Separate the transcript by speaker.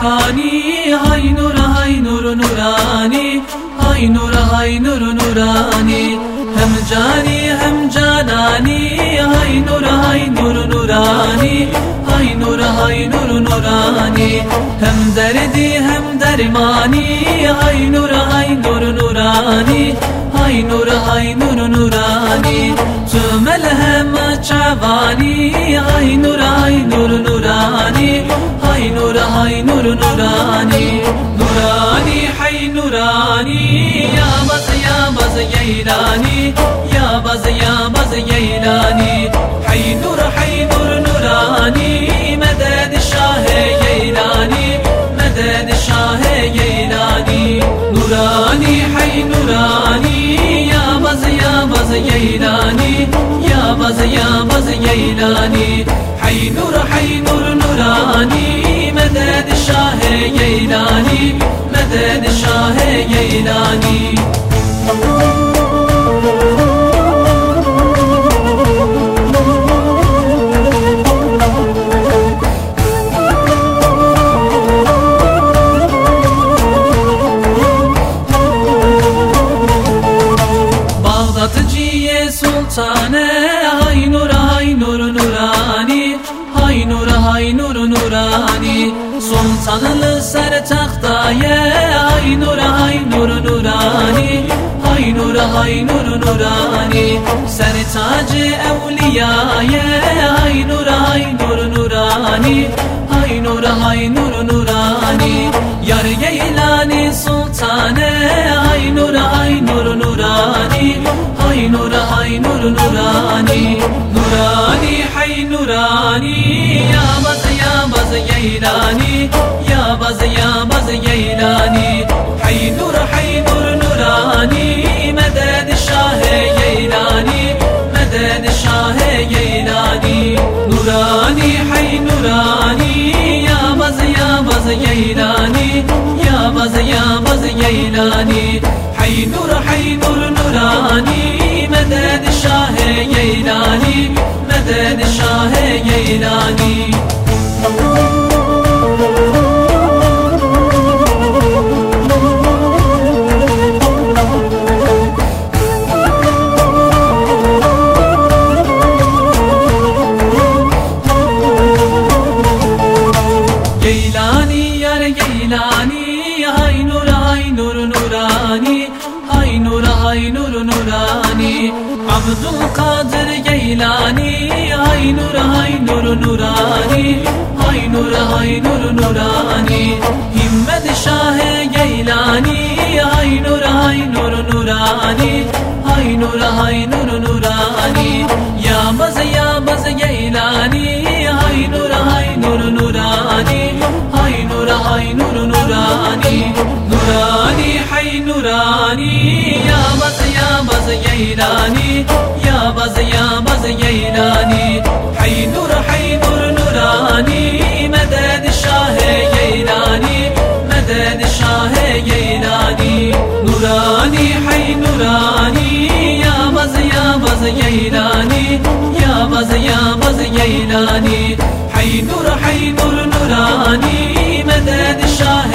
Speaker 1: Hani hay nura hay nur nurani. Hay nura hay nur nurani. Hem cani hem canani. Hay nura hay nur nurani. Hay nura hay nur nurani. Hem derdi hem dermani. Hay nura hay nur nurani. Hay nura hay nur nurani. Tüm elhem çavani. Hay nura يا باز يا باز ييلاني حي نور حي نور نوراني مدد شاه ييلاني مدد شاه ييلاني hay nur hay nur nurani sultanlı ser tahtaya hay nur hay nur nurani. Hay nur hay nur nurani. Ser tacı evliyaya hay nur hay nur nurani. Hay nur hay nur نوراني نوراني حي نوراني. يا بز يا بز ييلاني. يا بز يا بز ييلاني. حي نور حي نور نوراني. مدد الشاه ييلاني. مدد الشاه ييلاني. نوراني حي نوراني. يا بز يا بز ييلاني. يا بز يا بز ييلاني. حي نور حي نور نوراني. Şah yeylani meded şah yeylani Geylani yar geylani hay nur hay nur nurani hay nur nurani Abdul Kadir Geylani hay nur hay nur nurani hay nur hay nur nurani Himmet Şah Geylani hay nur hay nur nurani hay nur hay nur nurani Ya baz ya baz Geylani hay nur hay nur nurani يا يا يا إيراني يا يا يا إيراني حي نور حي نور نوراني مدد الشاه يا إيراني مدد الشاه يا إيراني نوراني حي نوراني يا يا يا إيراني يا يا يا إيراني حي نور حي نور نوراني مدد الشاه